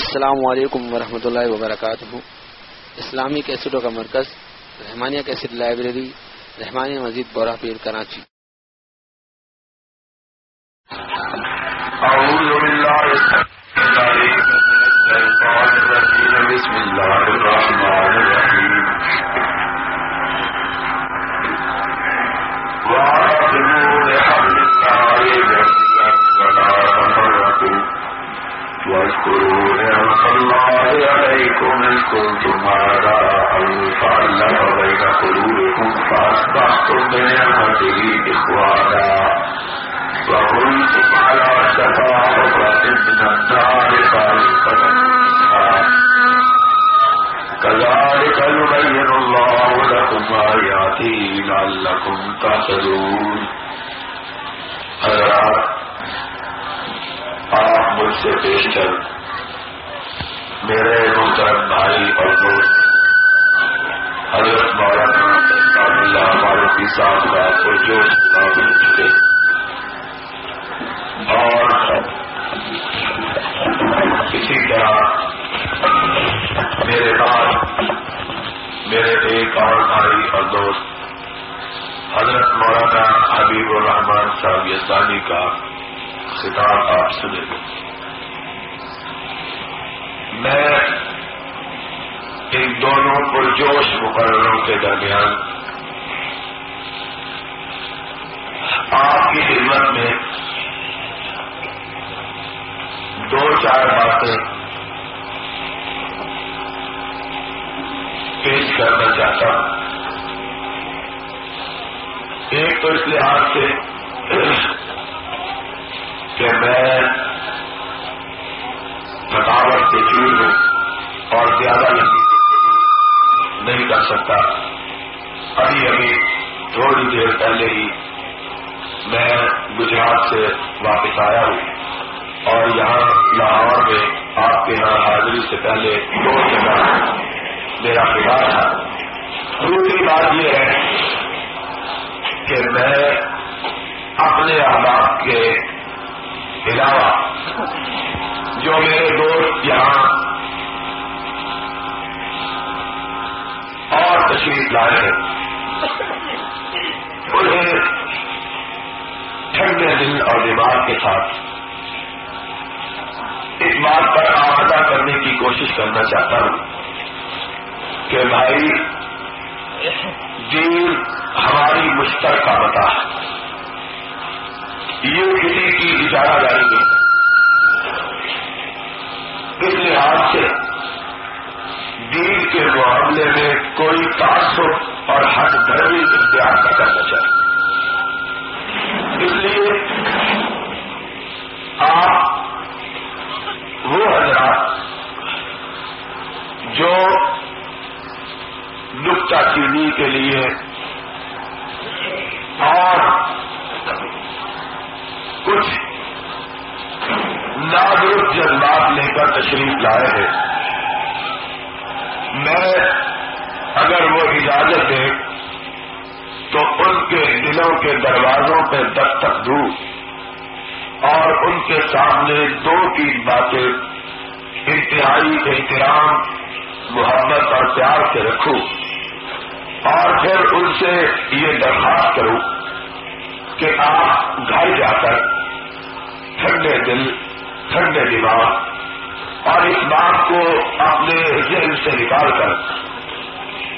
السلام علیکم ورحمۃ اللہ وبرکاتہ۔ اسلامی کیسٹوں کا مرکز، رحمانیہ کیسٹ لائبریری، رحمانیہ مزید بورہ پیر کراچی۔ بسم الرحمن فأصبحتم بنعمته إخوانا وكنتم على شفا حفرة من النار كذلك يبين الله لكم آياته لعلكم تهتدون حضرات آپ مجھ سے پیش کر میرے محترم بھائی اور دوست، حضرت مولانا اللہ فاروقی صاحب کا پرجوش اور اسی طرح میرے بعد میرے ایک اور بھائی اور دوست حضرت مولانا حبیب الرحمان صاحب یسانی کا خطاب آپ سنیں گے میں ان دونوں پرجوش مقرروں کے درمیان آپ کی خدمت میں دو چار باتیں پیش کرنا چاہتا ہوں۔ ایک تو اس لحاظ سے کہ میں تھکاوٹ سے چور ہوں اور زیادہ لمبی نہیں کر سکتا۔ ابھی ابھی تھوڑی دیر پہلے ہی میں گجرات سے واپس آیا ہوں۔ اور یہاں لاہور میں آپ کے یہاں حاضری سے پہلے دو جگہ میرا خیال تھا دوسری بات یہ ہے کہ میں اپنے احباب کے علاوہ جو میرے دوست یہاں اور تشریف لائے ہیں، انہیں ٹھنڈے دل اور دماغ کے ساتھ اس بات پر آمدہ کرنے کی کوشش کرنا چاہتا ہوں کہ بھائی دین ہماری مشترکہ بتا یہ کسی کی اجازت داری نہیں۔ اس لحاظ سے دین کے معاملے میں کوئی تعصب اور حد دھرمی اختیار نہ کرنا چاہیے۔ اس لیے آپ وہ حضرات جو نکتا چینی کے لیے اور کچھ نادرست جذبات لے کر تشریف لائے ہیں، میں اگر وہ اجازت دے تو ان کے دلوں کے دروازوں پہ دستک دوں اور ان کے سامنے دو تین باتیں انتہائی احترام، محبت اور پیار سے رکھوں اور پھر ان سے یہ درخواست کروں کہ آپ گھر جا کر ٹھنڈے دل، ٹھنڈے دماغ اور اس بات کو اپنے ذہن سے نکال کر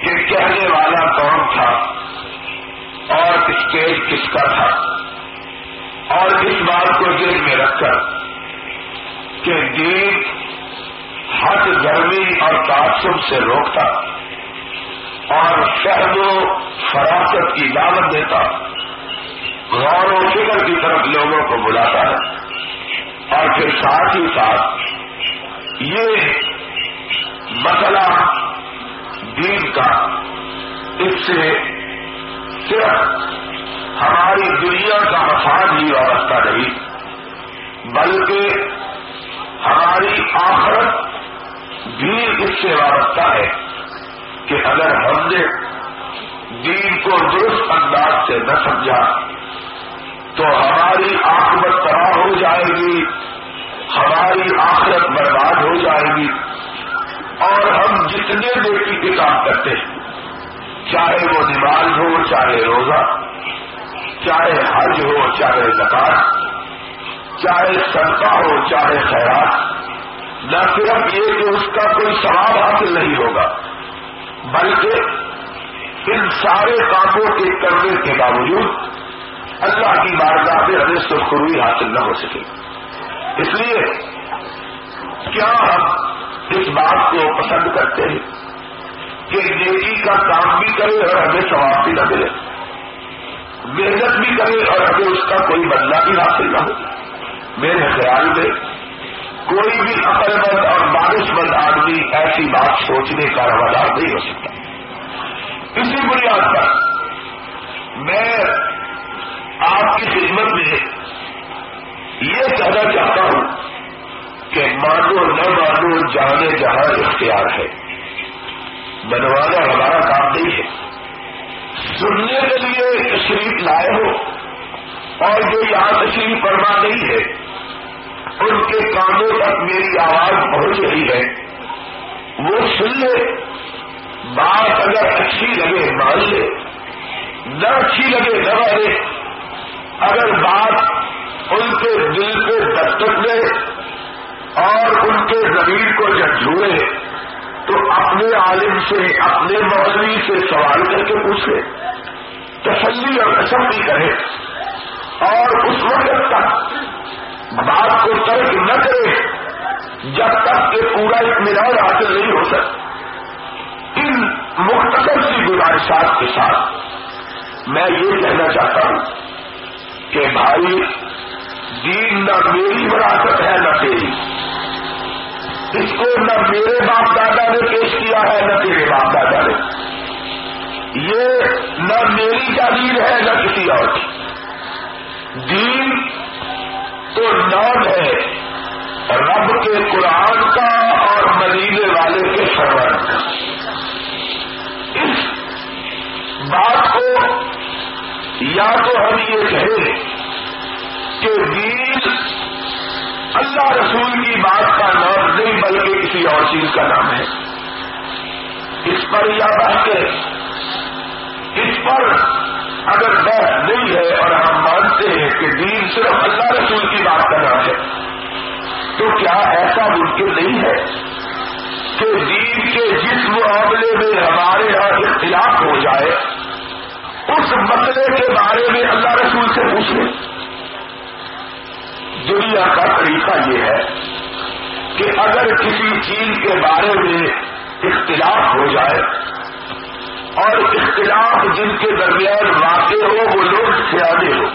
کہ کہنے والا کون تھا اور اسٹیج کس کا تھا؟ اور اس بات کو ذہن میں رکھ کر کہ دین حد گرمی اور تعصب سے روکتا اور فہم و فراست کی دعوت دیتا، غور و فکر کی طرف لوگوں کو بلاتا ہے۔ اور پھر ساتھ ہی ساتھ یہ مسئلہ دین کا اس سے صرف ہماری دنیا کا مفاد ہی وابستہ نہیں، بلکہ ہماری آخرت بھی اس سے وابستہ ہے کہ اگر ہم نے دین کو درست انداز سے نہ سمجھا، تو ہماری آخرت تباہ ہو جائے گی، ہماری آخرت برباد ہو جائے گی، اور ہم جتنے بیٹی کے کام کرتے ہیں چاہے وہ نماز ہو، چاہے روزہ، چاہے حج ہو، چاہے زکات، چاہے صدقہ ہو، چاہے خیرات، نہ صرف یہ کہ اس کا کوئی ثواب حاصل نہیں ہوگا، بلکہ ان سارے کاموں کے کرنے کے باوجود اللہ کی بارگاہ میں ہمیں سرخروئی حاصل نہ ہو سکے۔ اس لیے کیا ہم اس بات کو پسند کرتے ہیں؟ کہ نیکی کا کام بھی کرے اور ہمیں ثواب بھی نہ ملے۔ محنت بھی کرے اور ہمیں اس کا کوئی بدلہ بھی حاصل نہ ہو۔ میرے خیال میں کوئی بھی عقل مند اور بارش مند آدمی ایسی بات سوچنے کا روادار نہیں ہو سکتا۔ اسی بنیاد پر میں آپ کی خدمت میں یہ کہنا چاہتا ہوں کہ مانو نہ مانو جانے جہاں اختیار ہے۔ بنوانا ہمارا کام نہیں ہے۔ سننے کے لیے تشریف لائے ہو اور جو یہاں تشریف فرما نہیں ہے، ان کے کانوں تک میری آواز پہنچ رہی ہے۔ وہ سن لے۔ بات اگر اچھی لگے، مان لے۔ نہ اچھی لگے، نہ مانے اگر بات ان کے دل کو دستک دے اور ان کے زمین کو جھوڑے تو اپنے عالم سے، اپنے مولوی سے سوال کر کے پوچھے، تسلی اور تسلی کرے۔ اور اس وقت تک بات کو ترک نہ کرے، جب تک کہ پورا اطمینان حاصل نہیں ہو سکتا۔ ان مختصر سی گزارشات کے ساتھ میں یہ کہنا چاہتا ہوں کہ بھائی، دین نہ میری وراثت ہے، نہ تیری۔ اس کو نہ میرے باپ دادا نے پیش کیا ہے، نہ تیرے باپ دادا نے۔ یہ نہ میری تعلیم ہے، نہ کسی اور کی۔ دین تو نام ہے رب کے قرآن کا اور مدینے والے کے سرور کا۔ اس بات کو یا تو ہم یہ کہیں کہ دین اللہ رسول کی بات کا نام نہیں، بلکہ کسی اور چیز کا نام ہے۔ اس پر یا بات اس پر اگر بحث نہیں ہے اور ہم مانتے ہیں کہ دین صرف اللہ رسول کی بات کرنا ہے، تو کیا ایسا ممکن نہیں ہے کہ دین کے جس معاملے میں ہمارے یہاں اختلاف ہو جائے، اس مسئلے کے بارے میں اللہ رسول سے پوچھیں دنیا کا طریقہ یہ ہے کہ اگر کسی چیز کے بارے میں اختلاف ہو جائے اور اختلاف جن کے درمیان واقع ہو، وہ لوگ سیادے ہو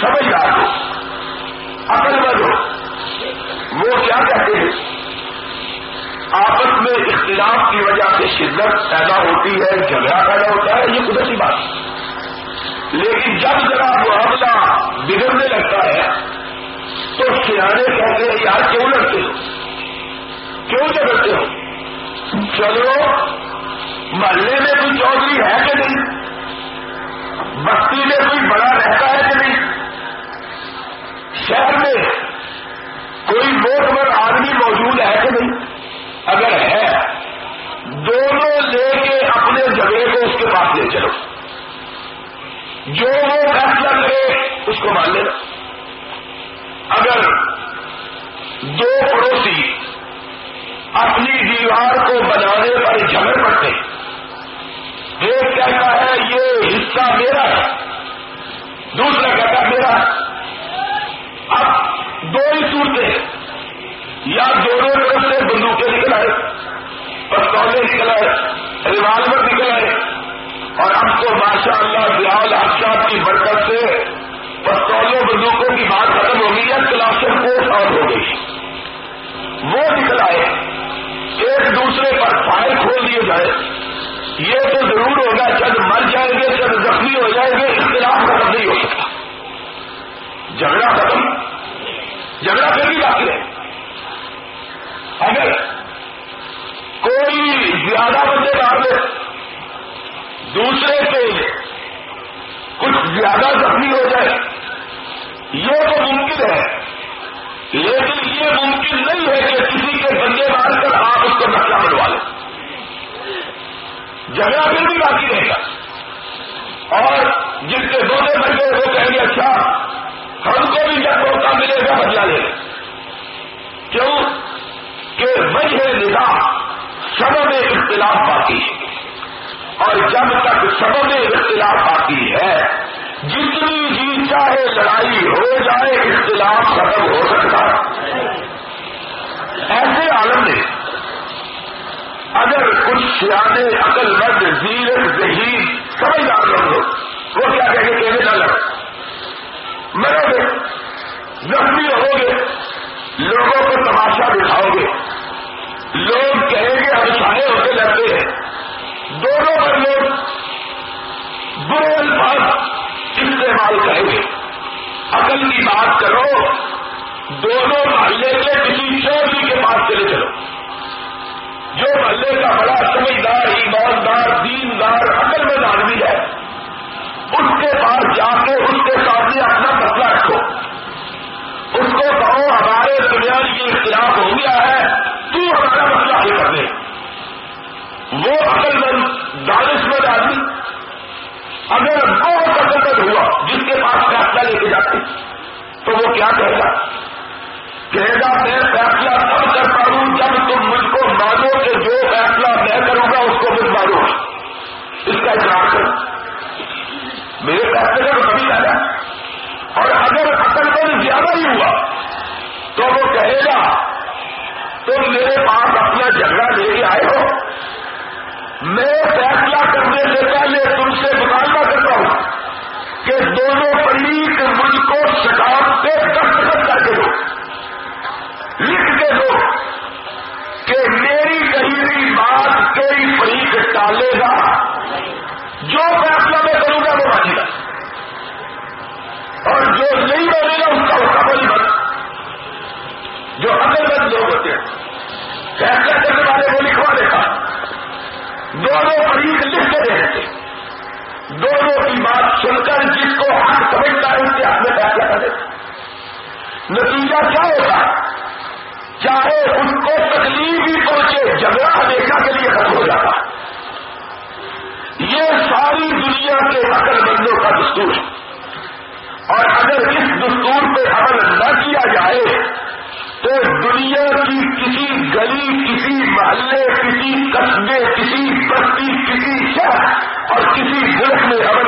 سمجھدار ہو عقل مند ہو وہ کیا کہتے ہیں؟ آپس میں اختلاف کی وجہ سے شدت پیدا ہوتی ہے، جھگڑا پیدا ہوتا ہے، یہ قدرتی بات۔ لیکن جب ذرا معاملہ بگڑنے لگتا ہے تو سیانے کہتے ہیں یار کیوں لڑتے ہو؟ کیوں جگڑتے ہو؟ چلو، محلے میں کوئی چودھری ہے کہ نہیں؟ بستی میں کوئی بڑا رہتا ہے کہ نہیں؟ شہر میں کوئی موتبر آدمی موجود ہے کہ نہیں؟ اگر ہے، دونوں لے کے اپنے جگہ کو اس کے پاس لے چلو۔ جو وہ فیصلہ کرے، اس کو مان لینا۔ اگر دو پڑوسی اپنی دیوار کو بنانے پر جھگڑ پڑتے، ایک کہتا ہے یہ حصہ میرا ہے، دوسرا کہتا ہے میرا اب دو ہی صورتیں یا دونوں طرف سے بندوقیں نکل آئے پستولے نکل آئے، ریوالور نکل آئے، اور اب تو ماشاء اللہ ضیاء صاحب کی برکت سے پستولوں کی بات ختم ہو گئی ہے کلاشن کو اور ہو گئی؟ وہ نکل آئے، ایک دوسرے پر فائل کھول دیے جائے یہ تو ضرور ہوگا، جب مر جائیں گے، جب زخمی ہو جائیں گے، اختلاف ختم نہیں ہو سکتا۔ جھگڑا ختم۔ جھگڑا پھر بھی باقی ہے اگر کوئی زیادہ بندے مار دوسرے سے کچھ زیادہ زخمی ہو جائے یہ تو ممکن ہے۔ لیکن یہ ممکن نہیں ہے کہ کسی کے بندے مار کر آپ اس کو نقشہ بنوا لیں۔ جھگڑا پھر بھی باقی رہے گا۔ اور جس کے دو بن گئے وہ کہیں گے اچھا ہم کو بھی جب موقع ملے گا بدلا لے کیوں؟ کہ وجہ نظام سب میں اختلاف باقی ہے۔ اور جب تک سب میں اختلاف باقی ہے جتنی ہی چاہے لڑائی ہو جائے، اختلاف ختم ہو سکتا ایسے عالم نے اگر کچھ سیانے عقل مند زیر ذہین سمجھدار لوگ ہو وہ کیا کہیں گے کہ نہ لڑ مرو گے، زخمی رہو گے، لوگوں کو تماشا دکھاؤ گے۔ لوگ کہیں گے، ہم سارے ہوتے لڑتے ہیں۔ دونوں پر لوگ برے الفاظ استعمال کریں گے۔ عقل کی بات کرو، دونوں محلے کے کسی چودھری کے پاس چلے چلو۔ جو محلے کا بڑا سمجھدار، ایماندار، دیندار عقل میں آدمی ہے، اس کے پاس جا کے اس کے سامنے اپنا مسئلہ رکھو۔ اس کو کہو، ہمارے درمیان یہ اختلاف ہو گیا ہے، تو ہمارا مسئلہ حل کر دے۔ وہ عقل مند دانش مند آدمی، اگر بہت فیصلہ لے کے جاتی تو وہ کیا کہے گا؟ کہے گا میں فریق ٹالے گا۔ جو فیصلہ میں کروں گا وہ مانے گا اور جو نہیں بنے گا، اس کا ہوتا بڑی بات جو عقل مند لوگ ہوتے ہیں، فیصلہ کرنے والے وہ لکھوا دیتا۔ دونوں فریق لکھ کے دے دیتے۔ دونوں کی بات سن کر جس کو حق سمجھتا ہے، اس کے حق میں فیصلہ کر دیتا۔ نتیجہ کیا ہوگا چاہے ان کو تکلیف ہی پہنچے، جھگڑا ہمیشہ کے لیے ختم ہو جاتا۔ یہ ساری دنیا کے عقل بندوں کا دستور ہے۔ اور اگر اس دستور پہ عمل نہ کیا جائے، تو دنیا کی کسی گلی، کسی محلے، کسی قصبے، کسی بستی، کسی شہر اور کسی ملک میں عمل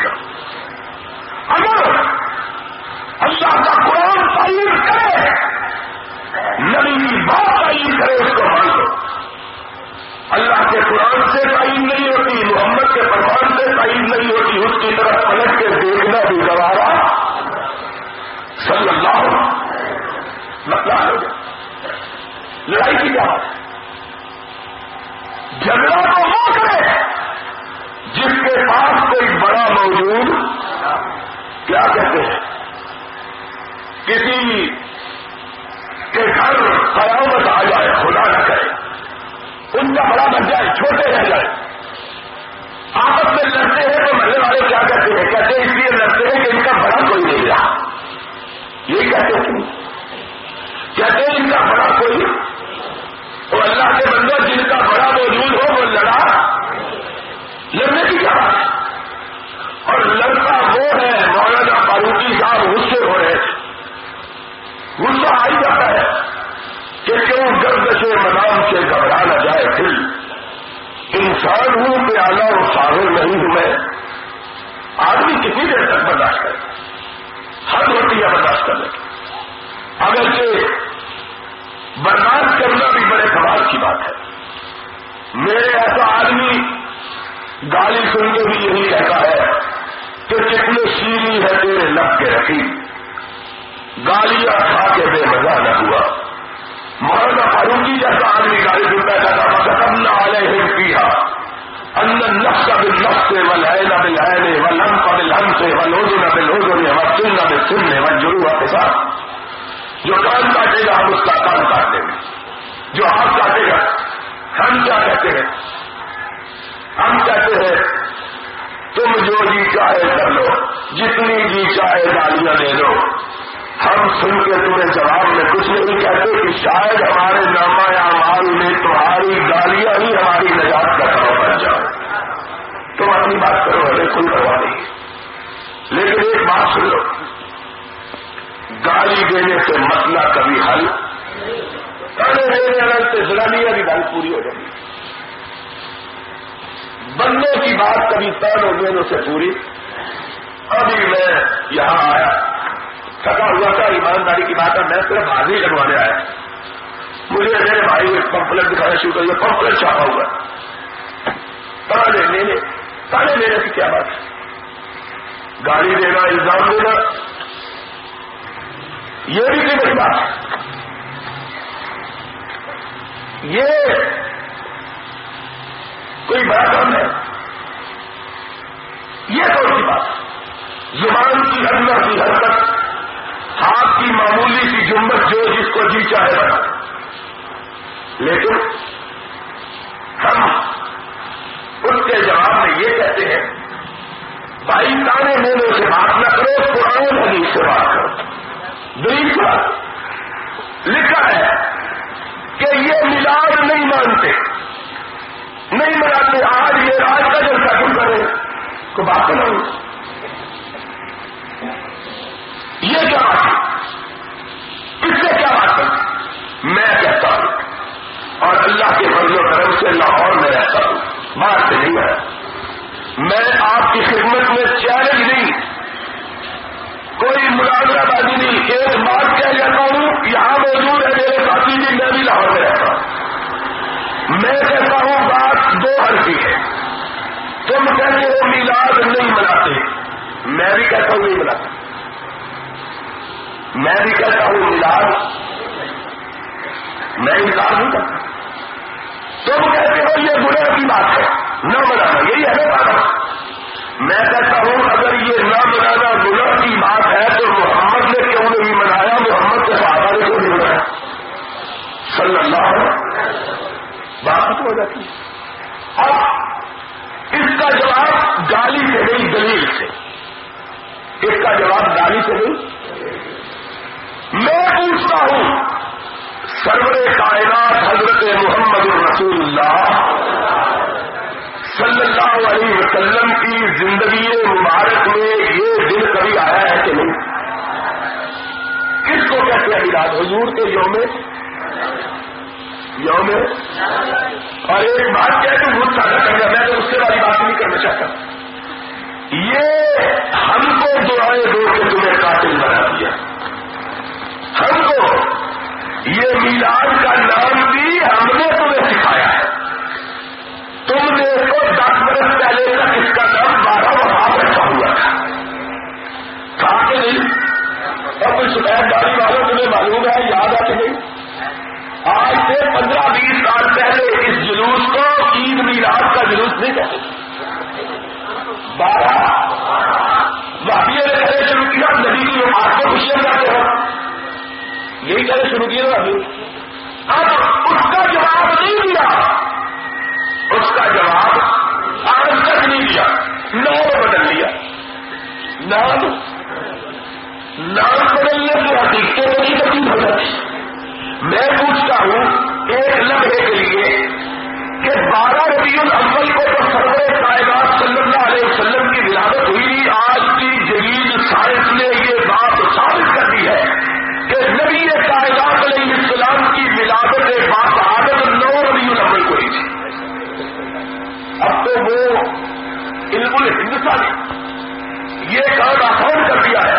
فرمان سے دیکھ کر۔ اگر اللہ کا قرآن تعین کرے، نبی کی بات تعین کرے، اس کو مان لو اللہ کے قرآن سے تعین نہیں ہوتی، محمد کے فرمان سے تعین نہیں ہوتی، اس کی طرف پلٹ کے دیکھنا بھی گوارا۔ صلی اللہ مسئلہ ہو لڑائی کی کیا جھگڑا تو وہ کرے۔ جس کے پاس کوئی بڑا موجود کیا کہتے ہیں؟ کسی کے گھر قیامت آ جائے، خدا نہ کرے۔ ان کا بڑا بن جائے، چھوٹے رہ جائے۔ آپس میں لڑتے ہیں تو محلے والے کیا کہتے ہیں؟ کہتے ہیں اس لیے لڑتے ہیں کہ ان کا بڑا کوئی نہیں رہا۔ یہ کہتے ہیں۔ کہتے ہیں ان کا بڑا کوئی۔ اور اللہ کے بندہ جن کا بڑا موجود ہو وہ لڑا لڑنے کی کیا بات ہے اور لڑکا وہ ہے مولانا فاروقی صاحب غصے ہو رہے تھے غصہ آئی جاتا ہے کہ کیوں گرد سے سے گھبرا نہ جائے دل۔ انسان ہوں کہ آنا اور ساحل نہیں ہوں میں۔ آدمی کتنی دیر تک برداشت کرے؟ حد ہوتی ہے برداشت کرنے کی۔ اگرچہ برداشت کرنا بھی بڑے کمال کی بات ہے۔ میرے ایسا آدمی گالی سن کے بھی یہی کہتا ہے کہ کتنے سیری ہے تیرے لب کے رقیب۔ گالیاں کھا کے بے مزہ نہ ہوا۔ مولانا فاروقی جی جیسا آدمی گالی سنتا کہتا مقدم نہ آلے ہر کیا اندر نفس بل نفس سے ول ہے نہ بل ہے و لم کا ہم سے و لوز نہ بل لوز نے و سن نہ بل سن و جرو کے ساتھ جو کان کاٹے گا ہم اس کا کان کاٹ دیں گے جو ہاتھ کاٹے گا ہم کیا کہتے ہیں؟ ہم کہتے ہیں، تم جو جی چاہے کر لو، جتنی جی چاہے گالیاں دے دو۔ ہم سن کے تمہیں جواب میں کچھ نہیں کہتے کہ شاید ہمارے نامہ یا مال میں تمہاری گالیاں ہی ہماری نجات کا سبب بن جائے۔ تم اپنی بات کرو، ہمیں کوئی پرواہ نہیں۔ لیکن ایک بات سن لو۔ گالی دینے سے مسئلہ کبھی حل ارے میرے الگ سے ضلع کی گالی پوری ہو جائے۔ گی بندے کی بات کبھی تین ہو گئے سے پوری۔ ابھی میں یہاں آیا۔ تھکا ہوا تھا، ایمانداری کی بات ہے، میں صرف حاضری لگوانے آیا۔ مجھے میرے بھائی پمپلٹ دکھانا شروع کر دیا پمپلٹ چھاپا ہوا۔ تانے لینے تانے لینے کی کیا بات ہے۔ گاڑی دینا، الزام دینا۔ یہ بھی کوئی بڑی بات ہے۔ یہ کوئی بڑا کام ہے یہ تو کی بات زبان کی ادنا کی حرکت ہاتھ کی معمولی سی جمبت جو جس کو جی چاہے بنا لیکن ہم اس کے جواب میں یہ کہتے ہیں بھائی تانے میرے سے بات نہ کرو پرانے حدیث سے بات کرو۔ دوسرا لکھا ہے کہ یہ ملاد نہیں مانتے۔ نہیں مناتے، آج یہ راج کا جلسہ کیوں کرے کو بات کروں یہ کیا بات ہے؟ اس سے کیا بات کروں میں کہتا ہوں، اور اللہ کے فضل و کرم سے لاہور میں رہتا ہوں بات سے نہیں ہے میں آپ کی خدمت میں چیلنج نہیں، کوئی ملازمہ بازی نہیں، ایک بات کہہ جاتا ہوں، یہاں موجود ہے میرے ساتھی بھی میں بھی لاہور میں رہتا ہوں۔ میں کہتا ہوں، بات دو حرفی ہے۔ تم کہتے ہو میلاد نہیں مناتے، میں بھی کہتا ہوں نہیں مناتا میں بھی کہتا ہوں میلاد میں انکار نہیں کرتا. تم کہتے ہو یہ گناہ کی بات ہے. نہ منانا، یہی ہے نا بات میں کہتا ہوں اگر یہ نہ منانا گناہ کی بات ہے تو محمد نے کیوں نہیں منایا؟ محمد کے صحابہ نے کیوں نہیں منایا؟ صلی اللہ بات ہو جاتی اب اس کا جواب گالی سے نہیں، دلیل سے. اس کا جواب گالی سے نہیں. میں پوچھتا ہوں، سرور کائنات حضرت محمد الرسول اللہ صلی اللہ علیہ وسلم کی زندگی مبارک میں یہ دن کبھی آیا ہے کہ نہیں؟ کس کو کہتے ہیں میلاد حضور کے یوم یوم اور ایک بات کیا کہ وہ سادہ کر میں تو اس سے والی بات نہیں کرنا چاہتا۔ یہ ہم کو دعائیں دو کے تمہیں قاتل بنا دیا۔ ہم کو یہ میلاد کا نام بھی ہم نے تمہیں سکھایا ہے۔ تم نے تو دس برس پہلے تک اس کا نام بارہ وہاں رکھا ہوا تھا۔ کہا کہ نہیں؟ اور کوئی شکایت داری والوں تمہیں معلوم ہے، یاد ہے کہ نہیں؟ آج سے پندرہ بیس سال پہلے اس جلوس کو عید میلاد کا جلوس نہیں کہتے۔ بارہ یہی کہتے شروع کیا نا اب اس کا جواب نہیں دیا۔ اس کا جواب آج تک نہیں دیا۔ نام بدل لیا۔ نام ہندوستانی یہ کام آسان کر دیا ہے۔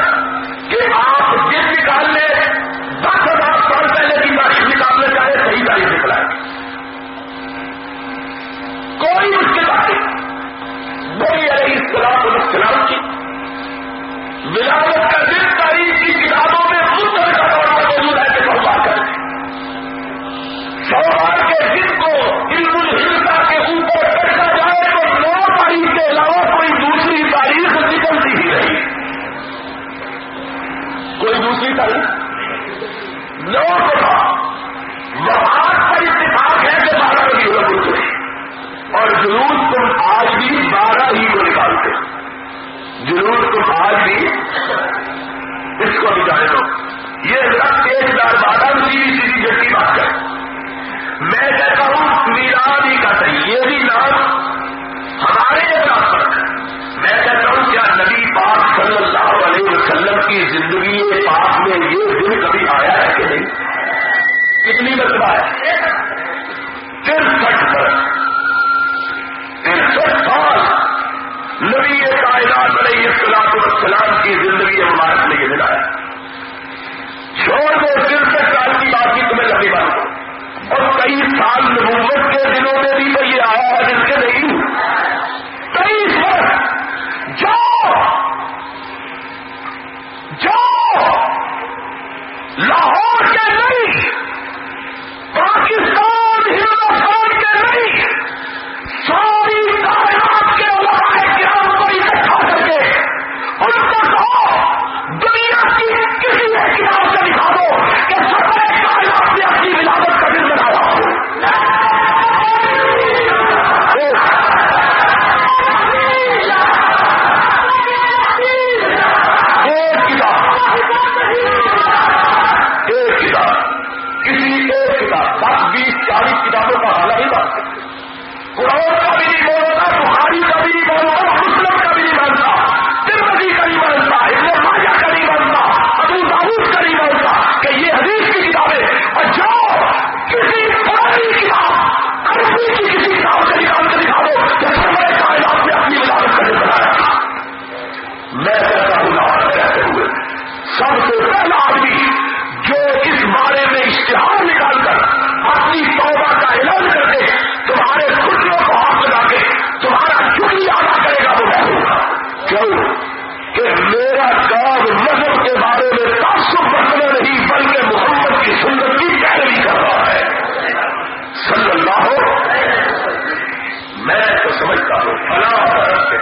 سمجھتا ہوں۔ فلاں طرف سے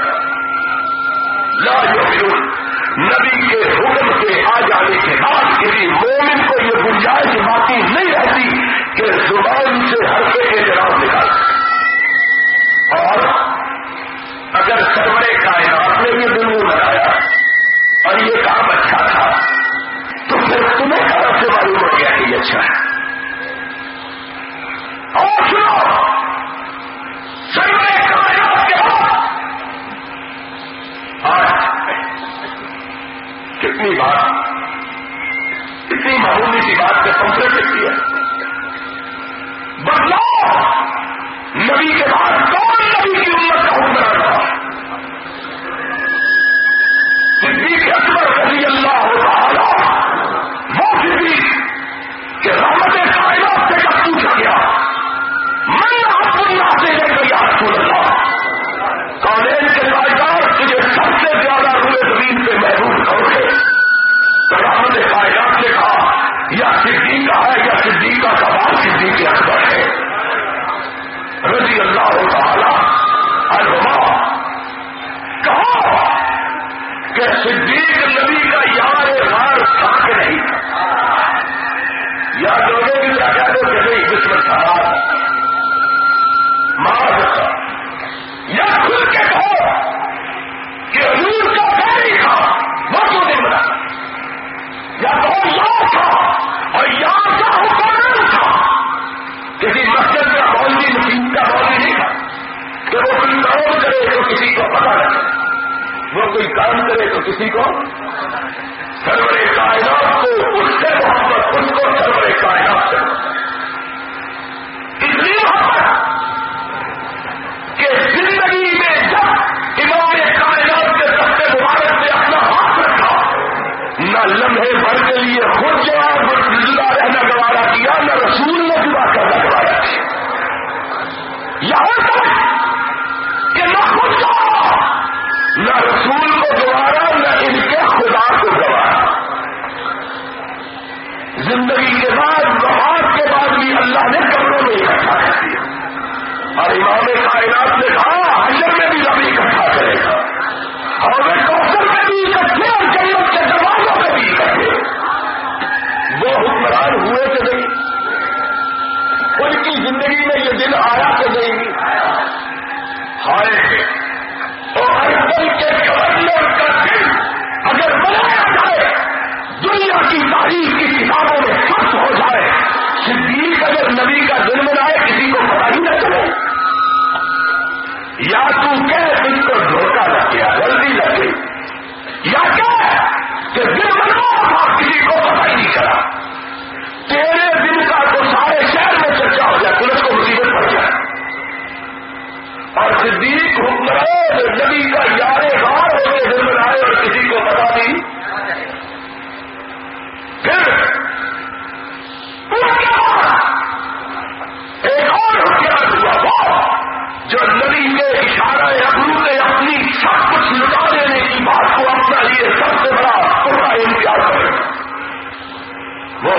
لا یوم نبی کے حکم کے آ جانے کے بعد کسی مومن کو یہ گنجائش باقی نہیں رہتی کہ وہ کوئی کام کرے تو کسی کو سرور کائنات کو، اس سے محبت ان کو سرور کائنات سے۔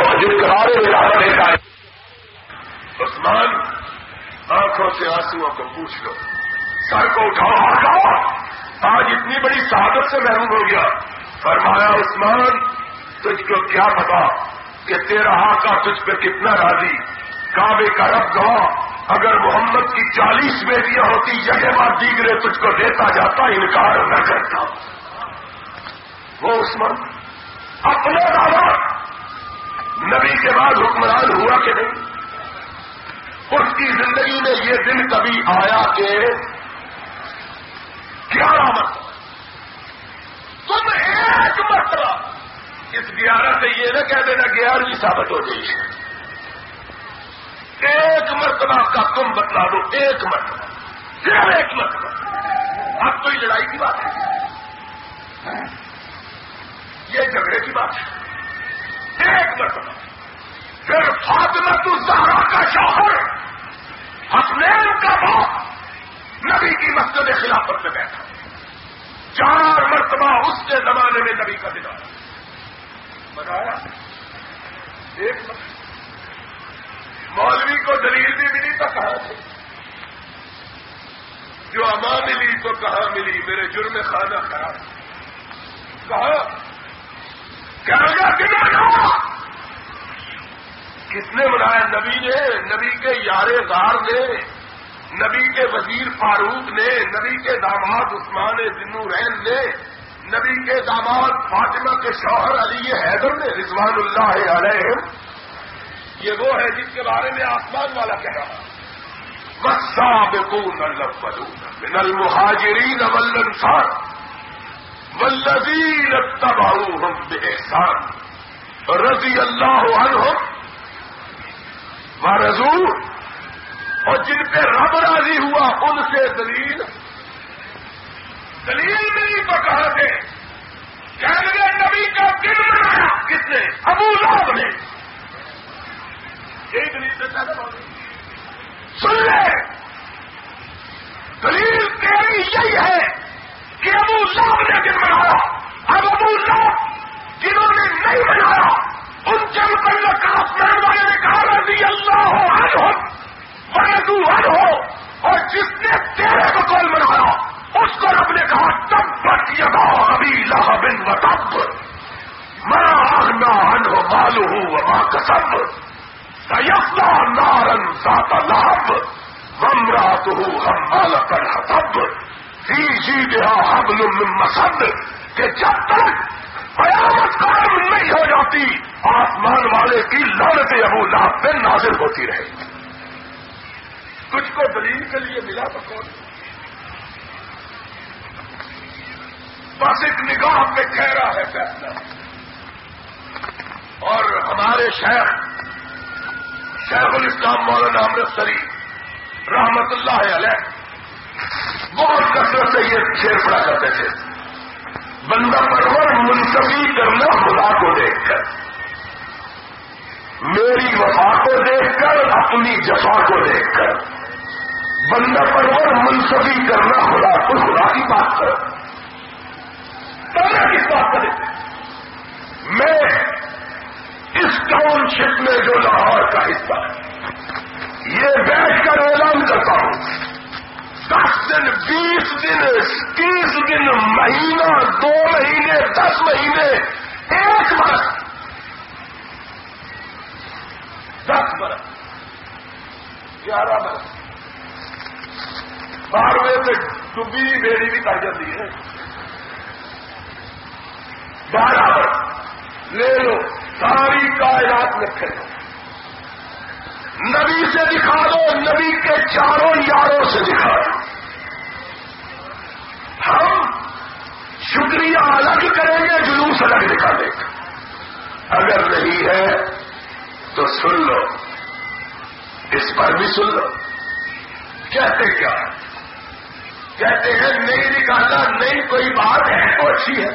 جس کے بارے میں آپ نے عثمان، آنکھوں سے آنسو کو پوچھ لو۔ سر کو اٹھاؤ ہٹاؤ آج اتنی بڑی شہادت سے محروم ہو گیا۔ فرمایا، عثمان، تجھ کو کیا پتا کہ تیرا آقا تجھ پہ کتنا راضی۔ کعبے کا رب گواہ، اگر محمد کی چالیس بیٹیاں ہوتی جگہ بار دیگرے تجھ کو دیتا جاتا، انکار نہ کرتا۔ وہ عثمان، اپنے دادا نبی کے بعد حکمران ہوا کہ نہیں؟ اس کی زندگی میں یہ دن کبھی آیا کہ گیارہ مرتبہ تم ایک مرتبہ اس گیارہ سے یہ نہ کہہ دینا گیارہویں ثابت ہو جائے ایک مرتبہ کا تم بتلا دو، ایک مرتبہ۔ صرف ایک مرتبہ۔ اب کوئی لڑائی کی بات ہے۔ یہ جھگڑے کی بات ہے۔ ایک مرتبہ۔ پھر فاطمہ تو زہرا کا شوہر، حسنین کا باپ نبی کی مسجد خلافت میں بیٹھا۔ چار مرتبہ اس کے زمانے میں نبی کا دن بتایا؟ ایک مرتبہ۔ مولوی کو دلیل بھی ملی تو کہاں سے جو اما ملی تو کہاں ملی، میرے جرم خانہ خراب۔ کہا کیا کن منایا کس نے منایا نبی نے؟ نبی کے یار غار نے، نبی کے وزیر فاروق نے، نبی کے داماد عثمان ذنو رین نے، نبی کے داماد فاطمہ کے شوہر علی حیدر نے، رضوان اللہ علیہ یہ وہ ہے جس کے بارے میں آسمان والا کہہ رہا والسابقون الاولون من المهاجرين والانصار والذين اتبعوهم بإحسان. رضي الله عنهم ورضوا اور جن پہ رب راضی ہوا، ان سے دلیل. دلیل ملی تو کہا تھے کہنے نبی کا دل بنایا. کس نے ابو لاب نے. یہی دلیل سے زیادہ سن لے. دلیل تیری یہی ہے. کہ ابو لاب نے دن بنایا۔ اب ابو لاب جنہوں نے نہیں بنایا، ان چل کر آسمان والے نے کہا رضی اللہ ہو آج ہو ہو اور جس نے تیرے کو کول بنایا، اس کو رب نے کہا تب تک یدا ابھی لاہ بن و تب مرا آگنا ہن ہو مالو ہوں ماں کسب سیفنا نارن ذات لاب ممرات ہم مال کر حسب سی جی دیا حبل من مسد، کہ جب تک قیامت قائم نہیں ہو جاتی، آسمان والے کی لانت ابو لاب پہ نازل ہوتی رہے کچھ کو دلیل کے لیے ملا تو کون؟ بس ایک نگاہ پہ ٹھہرا ہے فیصلہ۔ اور ہمارے شیخ شیخ الاسلام مولانا امرت شریف رحمت اللہ علیہ بہت کثرت سے یہ شیر پڑا کرتے تھے۔ بندہ پرور منتقی کرنا خدا کو دیکھ کر۔ میری وفا کو دیکھ کر، اپنی جفا کو دیکھ کر۔ بندہ پرور منصفی کرنا خدا تو خدا کی بات کر۔ کس بات کرے میں اس ٹاؤن شپ میں جو لاہور کا حصہ۔ ہے یہ بیٹھ کر اعلان کرتا ہوں۔ دن، بیس دن، تیس دن، مہینہ، دو مہینے، دس مہینے، ایک برس۔ دس برس، گیارہ برس۔ بارہویں سے ڈبی بیڑی بھی کر جاتی ہے۔ بارہ برس۔ لے لو، ساری کائنات میں پھیلو نبی سے دکھا دو، نبی کے چاروں یاروں سے دکھا دو ہم شکریہ الگ کریں گے، جلوس الگ دکھا دیں گے۔ اگر نہیں ہے تو سن لو۔ اس پر بھی سن لو۔ کہتے کیا؟ کہتے ہیں، نہیں نکالا، نہیں کوئی بات ہے تو اچھی ہے۔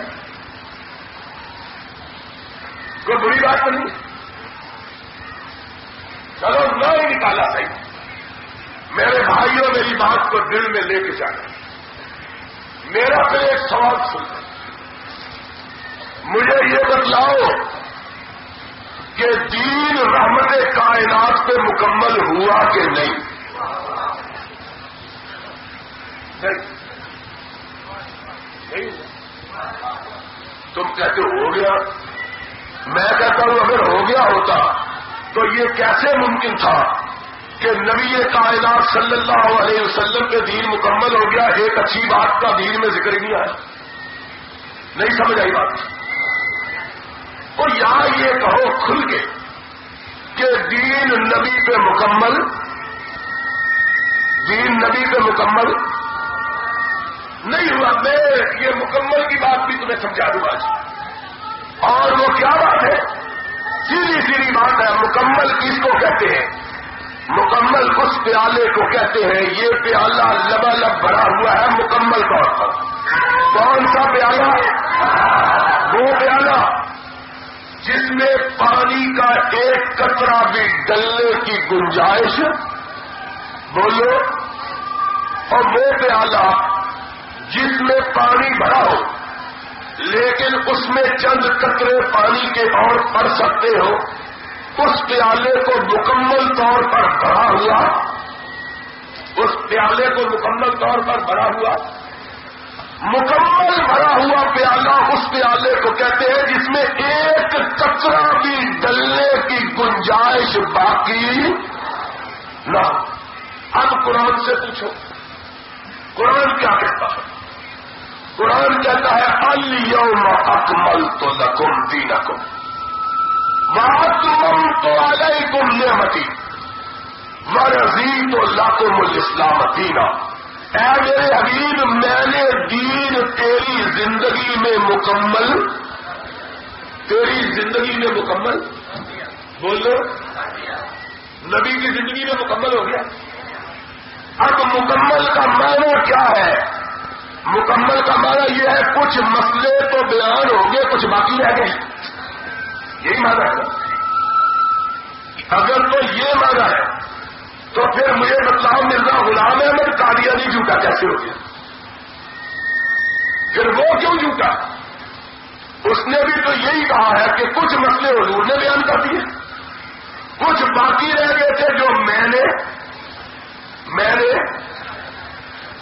کوئی بری بات تو نہیں۔ چلو، نہ ہی نکالا صحیح۔ میرے بھائیوں، میری بات کو دل میں لے کے جانا۔ میرا پھر ایک سوال سن مجھے یہ بتلاؤ کہ دین رحمت کائنات پہ مکمل ہوا کہ نہیں؟ تم کہتے ہو گیا. میں کہتا ہوں اگر ہو گیا ہوتا تو یہ کیسے ممکن تھا کہ نبی کائنات صلی اللہ علیہ وسلم کے دین مکمل ہو گیا؟ ایک اچھی بات کا دین میں ذکر ہی نہیں آیا. نہیں سمجھ آئی بات. اور یہاں یہ کہو کھل کے کہ دین نبی پہ مکمل، دین نبی پہ مکمل نہیں ہوا۔ میں یہ مکمل کی بات بھی تمہیں سمجھا دوں آج۔ اور وہ کیا بات ہے؟ سیدھی سیدھی بات ہے، مکمل کس کو کہتے ہیں؟ مکمل اس پیالے کو کہتے ہیں۔ یہ پیالہ لبا لب بھرا ہوا ہے۔ مکمل طور پر۔ کون سا پیالہ؟ وہ پیالہ۔ جس میں پانی کا ایک کترا بھی ڈلنے کی گنجائش بولو اور وہ پیالہ جس میں پانی بھرا ہو، لیکن اس میں چند قطرے پانی کے اور پڑ سکتے ہو، اس پیالے کو مکمل طور پر بھرا ہوا، اس پیالے کو مکمل طور پر بھرا ہوا مکمل بھرا ہوا پیالہ اس پیالے کو کہتے ہیں جس میں ایک کچرا بھی ڈلنے کی گنجائش باقی نہ۔ اب قرآن سے پوچھو۔ قرآن کیا کہتا ہے؟ قرآن کہتا ہے الم اکمل تو لکم دینکم۔ نقم تو علیکم نعمتی۔ مرضی تو لاکم الاسلام دینا۔ اے میرے حبیب، میں نے دین تیری زندگی میں مکمل، تیری زندگی میں مکمل، بولو، نبی کی زندگی میں مکمل ہو گیا۔ اب مکمل کا معنی کیا ہے؟ مکمل کا معنی یہ ہے، کچھ مسئلے تو بیان ہو گئے کچھ باقی رہ گئے۔ یہی معنی ہے۔ اگر تو یہ معنی ہے، تو پھر مجھے بتلاؤ، مرزا غلام احمد کالیا نہیں جھوٹا کیسے ہو گیا پھر وہ کیوں جھوٹا؟ اس نے بھی تو یہی کہا ہے کہ کچھ مسئلے حضور نے بیان کر دیے۔ کچھ باقی رہ گئے تھے جو میں نے میں نے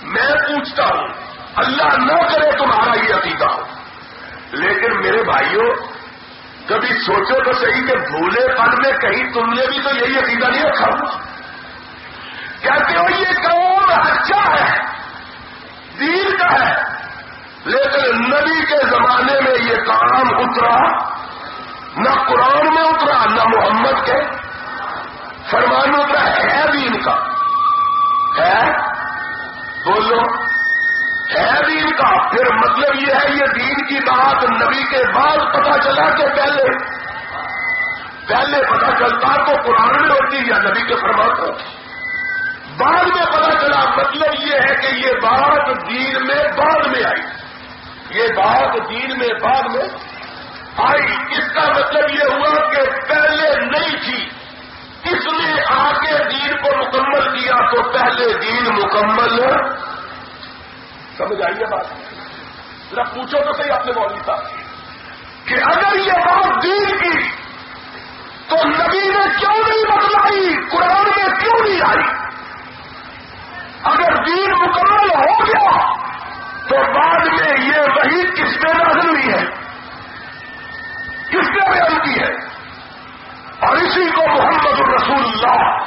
میں پوچھتا ہوں۔ اللہ نہ کرے تمہارا یہ عقیدہ۔ ہو لیکن میرے بھائیوں، کبھی سوچو تو صحیح کہ بھولے پن میں کہیں تم نے بھی تو یہی عقیدہ نہیں رکھا۔ کہتے ہو یہ کام اچھا ہے؟ دین کا ہے۔ لیکن نبی کے زمانے میں یہ کام اترا، نہ قرآن میں اترا، نہ محمد کے۔ فرمان اترا، ہے دین کا۔ ہے؟ بولو۔ ہے دین کا۔ پھر مطلب یہ ہے، یہ دین کی بات نبی کے بعد پتا چلا کہ پہلے؟ پہلے پتا چلتا تو قرآن میں ہوتی یا نبی کے فرمان ہوتی؟ بعد میں پتا چلا مطلب یہ ہے کہ یہ بات دین میں بعد میں آئی۔ یہ بات دین میں بعد میں آئی۔ اس کا مطلب یہ ہوا کہ پہلے نہیں تھی۔ اس نے آگے دین کو مکمل کیا تو پہلے دین مکمل۔ سمجھ آئیے بات؟ ذرا پوچھو تو صحیح اپنے مولوی صاحب کہ اگر یہ بات دین کی، تو نبی نے کیوں نہیں بدلائی؟ قرآن میں کیوں نہیں آئی؟ اگر دین مکمل ہو گیا تو بعد میں یہ وہی کس پہ نازل ہوئی ہے؟ کس نے بیان کی ہے؟ اور اسی کو محمد الرسول اللہ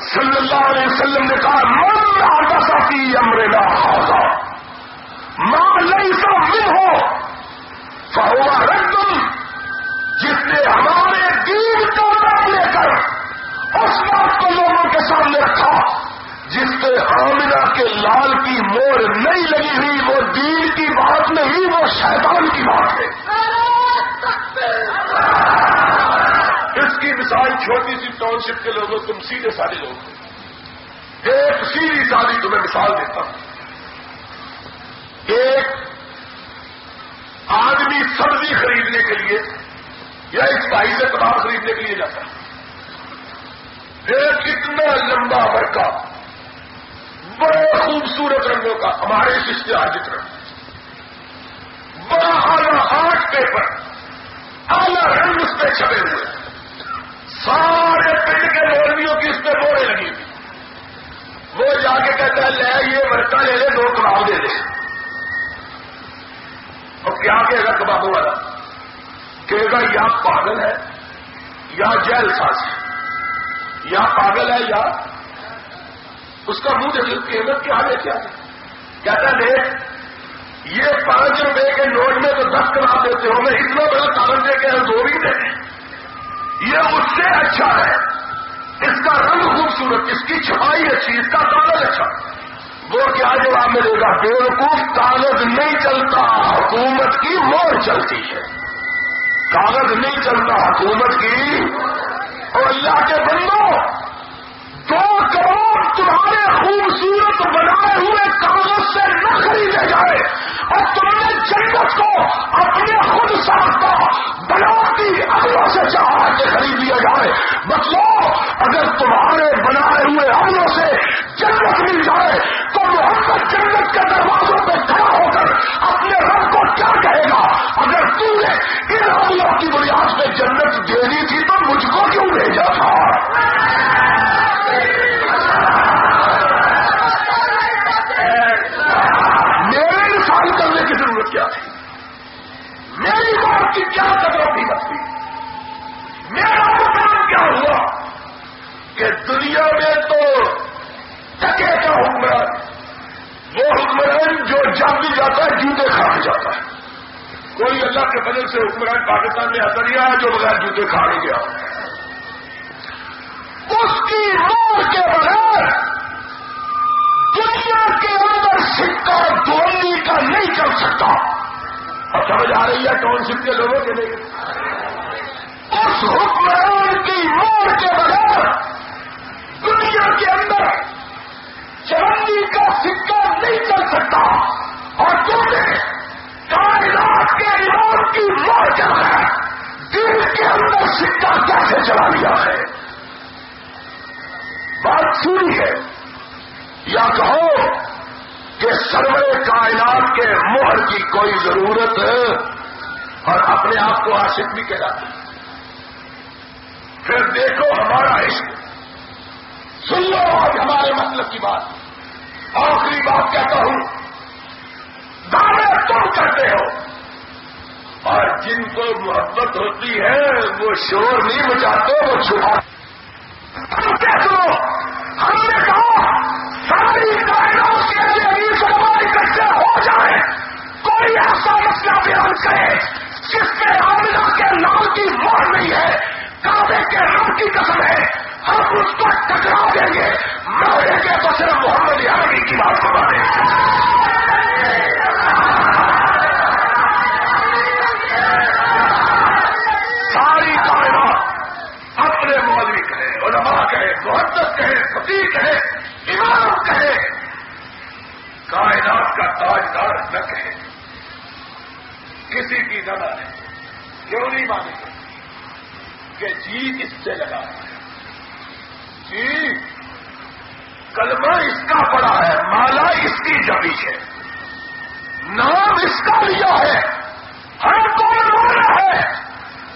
صلی اللہ علیہ وسلم نے کہا، من آگا ساتھی امرنا ہوگا ماں لئی سب میں ہو فہوا رقم جس نے ہمارے دین کو لے کر، اس بات کو لوگوں کے سامنے رکھا۔ جس سے آمنا کے لال کی مور نہیں لگی ہوئی، وہ دین کی بات نہیں، وہ شیطان کی بات ہے۔ اس کی مثال چھوٹی سی ٹاؤن شپ کے لوگوں، تم سیدھے سارے لوگ۔ ایک سیدھی سادی تمہیں مثال دیتا ہوں۔ ایک آدمی سبزی خریدنے کے لیے یا اس بھائی سے کباب خریدنے کے لیے جاتا ہے۔ ایک اتنا لمبا برقع بڑے خوبصورت رنگوں کا ہمارے اشتہار جتنا بڑا اعلیٰ آرٹ پیپر اعلیٰ رنگ اس پہ چھپے ہوئے۔ سارے پنڈ کے لوریوں کی اس پہ بورے لگی ہوئی۔ وہ جا کے کہتا ہے، لے، یہ ورکا لے لے، دو کباب دے دے۔ اور کیا کہے گا کبابوں والا؟ کہے گا، یا پاگل ہے، یا جیل ساز ہے یا پاگل ہے، یا اس کا منہ دیکھ قیمت کیا ہے؟ کیا کہتا دیکھ، یہ پانچ روپے کے نوٹ میں تو دس کرا دیتے ہو، میں اتنا بڑا کاغذ دے کے دو ہی دے۔ یہ اس سے اچھا ہے۔ اس کا رنگ خوبصورت، اس کی چھپائی اچھی، اس کا کاغذ اچھا۔ وہ کیا جواب ملے گا؟ بیوقوف کاغذ نہیں چلتا، حکومت کی مور چلتی ہے۔ کاغذ نہیں چلتا، حکومت کی۔ اور اللہ کے بندوں دو کروڑ تمہارے خوبصورت بنائے ہوئے کاغذ سے نہ خریدے جائے اور تم نے جنت کو اپنے خود ساختہ بناتی اگلوں سے چاہ کے خرید لیا جائے۔ مطلب پاکستان میں نہیں آیا جو بغیر جوتے کھا گیا۔ اس کی مور کے بغیر دنیا کے اندر سکہ دونی کا نہیں چل سکتا۔ اور سمجھ آ رہی ہے کون سکھ کے لوگوں کے لیے؟ اس حکمران کی مور کے بغیر دنیا کے اندر چرنی کا سکہ نہیں چل سکتا اور تم نے کائنات کے امام کی دل کے اندر سکہ کیسے چلا لیا ہے؟ بات سنی ہے۔ یا کہو کہ سرور کائنات کے مہر کی کوئی ضرورت ہے؟ اور اپنے آپ کو عاشق بھی کہلاتی پھر دیکھو ہمارا عشق۔ سن لو آج ہمارے مطلب کی بات۔ آخری بات کہتا ہوں۔ دعوے تم کرتے ہو۔ اور جن کو محبت ہوتی ہے وہ شور نہیں بچاتے وہ چھپا ہم کہتے ہم نے کہا ساری کائنات کے لیے عید ہماری کیسے ہو جائے کوئی ایسا مسئلہ بیان کرے جس میں عاملہ کے نام کی مور نہیں ہے کعبے کے رب کی قسم ہے ہم اس کو ٹکرا دیں گے مرے گے تو صرف محمد عربی کی بات کو مانیں ساری کائنات اپنے مولوی کہے علماء کہے محبت کہے فقیر کہے امام کہے کائنات کا تاجدار نہ کہے کسی کی نہ مانے کیوں نہیں مانے گے کہ جی اس سے لگا ہے جی کلمہ اس کا پڑا ہے مالا اس کی جبی ہے نام اس کا لیا ہے ہر کون بولا ہے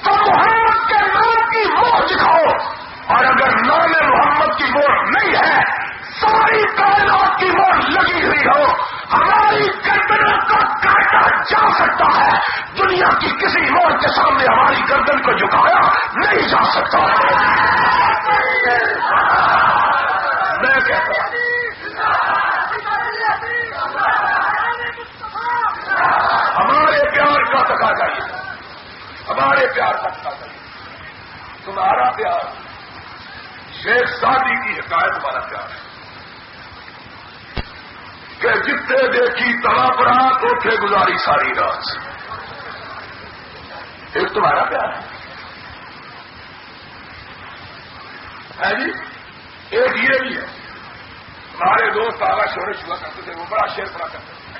تو محمد کے نام کی موہ دکھاؤ اور اگر نام محمد کی موہ نہیں ہے ساری کائنات کی موہ لگی ہوئی ہو ہماری گردنوں کو کاٹا جا سکتا ہے دنیا کی کسی موڑ کے سامنے ہماری گردن کو جھکایا نہیں جا سکتا میں کہتا ہوں ہمارے پیار کا تقاضا یہ ہمارے پیار کا تقاضا یہ تمہارا پیار شیخ شادی کی حکایت والا پیار ہے کہ جتنے دیکھی تلا پڑا تو گزاری ساری رات ایک تمہارا پیار ہے جی ایک یہ بھی ہے ہمارے دوست آگا شورش ہوا کرتے تھے وہ بڑا شیر پڑا کرتے تھے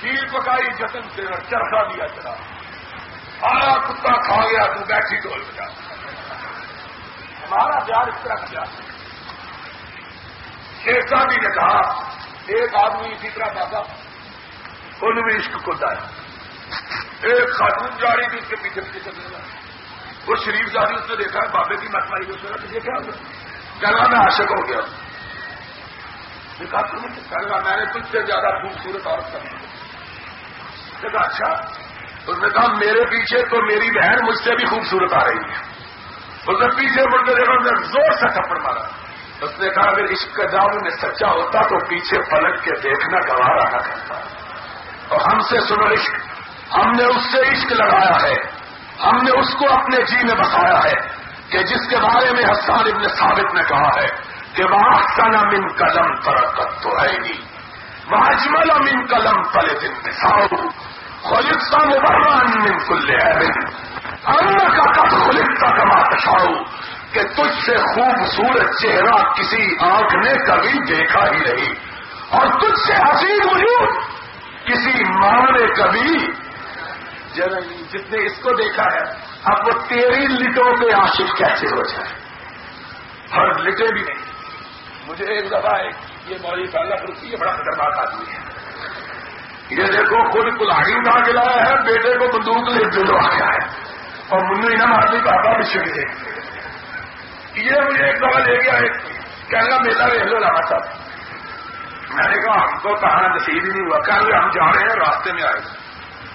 کھیل پکائی جتن سے اور چرخا دیا چلا آیا کتا کھا گیا، تو بیٹھی ڈول بجا۔ ہمارا پیار اس طرح کا پیار شیخ نے کہا، ایک آدمی اسی طرح بابا ان بھی عشق کو دایا ایک خاتون جا رہی تھی اس کے پیچھے پیچھے چلنے لگا وہ شریف زادی اس نے دیکھا، بابے کی مت ماری، اس نے یہ کیا میں عاشق ہو گیا۔ دیکھا تم کہنا میں نے تجھ سے زیادہ خوبصورت عورت کرنا دیکھا اچھا. اس نے کہا، میرے پیچھے تو میری بہن مجھ سے بھی خوبصورت آ رہی ہے. اس نے پیچھے مڑ کے دیکھا، اس نے زور سے تھپڑ مارا۔ اس نے کہا، اگر عشق کا جام میں سچا ہوتا تو پیچھے پلٹ کے دیکھنا گوارا نہ کرتا۔ اور ہم سے سنو عشق، ہم نے اس سے عشق لگایا ہے۔ ہم نے اس کو اپنے جی میں بسایا ہے کہ جس کے بارے میں حسان ابن ثابت نے کہا ہے کہ وہاں سنا من قلم ترقت تو ہے نہیں وہ اجمل من قلم پلے دن مساؤ خلطہ مبرمان من کل ان کا کب خلطہ کما پچھاؤ کہ تجھ سے خوبصورت چہرہ کسی آنکھ نے کبھی دیکھا ہی نہیں. اور تجھ سے حسین وجود کسی ماں نے کبھی جس نے اس کو دیکھا ہے، اب وہ تیری لٹوں پہ عاشق کیسے ہو جائے؟ اور لٹے بھی نہیں. مجھے ایک دفعہ ایک، یہ مولی تعلق رکی یہ بڑا خطرناک آدمی ہے۔ یہ دیکھو خود کلاڑی اٹھا کے لایا ہے، بیٹے کو بندوق لے دلوا گیا ہے۔ اور منو انعام آدمی کا آتا بھی یہ مجھے ایک دفعہ لے گیا ایک کہنا میلا ویل لو لانا صاحب، میں نے کہا، ہم کو کہاں نصیب ہی نہیں ہوا۔ کہ ہم جا رہے ہیں، راستے میں آئے۔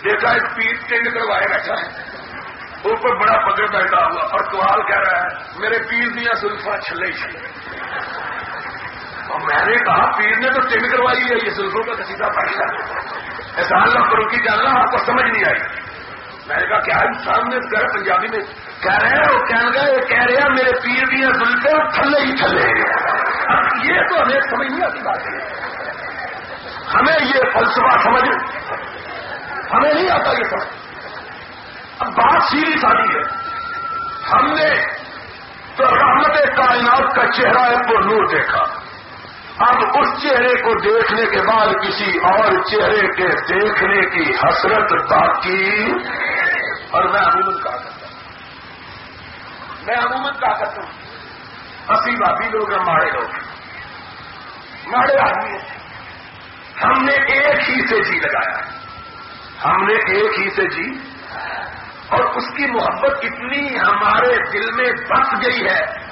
دیکھا، ایک پیر ٹینڈ کروائے بیٹھا ہے۔ اوپر بڑا پگڑ بیٹھا ہوا اور کمال کہہ رہا ہے، میرے پیر دیا سلفا چھلے ہی اور میں نے کہا، پیر نے تو ٹینڈ کروائی ہے، یہ سلفوں کا کسی کا پڑھا ایسا اللہ کرو کی جاننا آپ کو سمجھ نہیں آئی۔ میں نے کہا، کیا انسان نے کہا پنجابی میں کہہ رہے ہیں؟ وہ کہنے گا یہ کہہ رہے ہیں، میرے پیر دیا سلفے تھلے ہی تھلے یہ تو ہمیں سمجھ نہیں آتی بات۔ ہے ہمیں یہ فلسفہ سمجھ، ہمیں نہیں آتا یہ سمجھ۔ اب بات سیری سادی ہے۔ ہم نے تو رحمت کائنات کا چہرہ ہے، وہ نور دیکھا۔ اب اس چہرے کو دیکھنے کے بعد کسی اور چہرے کے دیکھنے کی حسرت باقی اور میں عموماً کہا کرتا ہوں۔ میں عموماً کہا کرتا ہوں۔ اسی بابی لوگ ہیں، ماڑے لوگ ماڑے آدمی ہم نے ایک ہی سے جی لگایا ہم نے ایک ہی سے جی۔ اور اس کی محبت اتنی ہمارے دل میں بس گئی ہے۔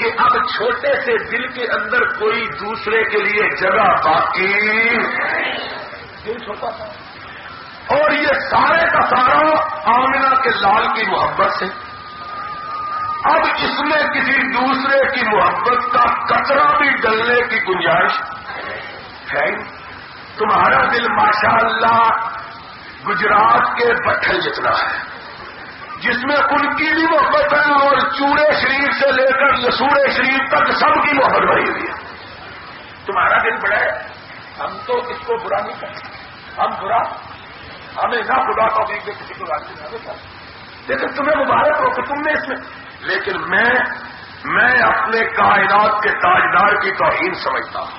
کہ اب چھوٹے سے دل کے اندر کوئی دوسرے کے لیے جگہ باقی دل چھوٹا تھا اور یہ سارے کا سارا آمنا کے لال کی محبت سے. اب اس میں کسی دوسرے کی محبت کا کچرا بھی ڈلنے کی گنجائش ہے تمہارا دل ماشاء اللہ گجرات کے بٹھل جتنا ہے. جس میں ان کی بھی محبت ہے اور چوڑے شریف سے لے کر یسوڑے شریف تک سب کی محبت بھری ہوئی ہے۔ تمہارا دل بڑا ہے۔ ہم تو اس کو برا نہیں کرتے۔ ہم برا ہمیں نہ خدا کو دیکھ کے کسی کو راجی نہ لیکن تمہیں مبارک ہو کہ تم نے اس میں۔ لیکن میں میں اپنے کائنات کے تاجدار کی توہین سمجھتا ہوں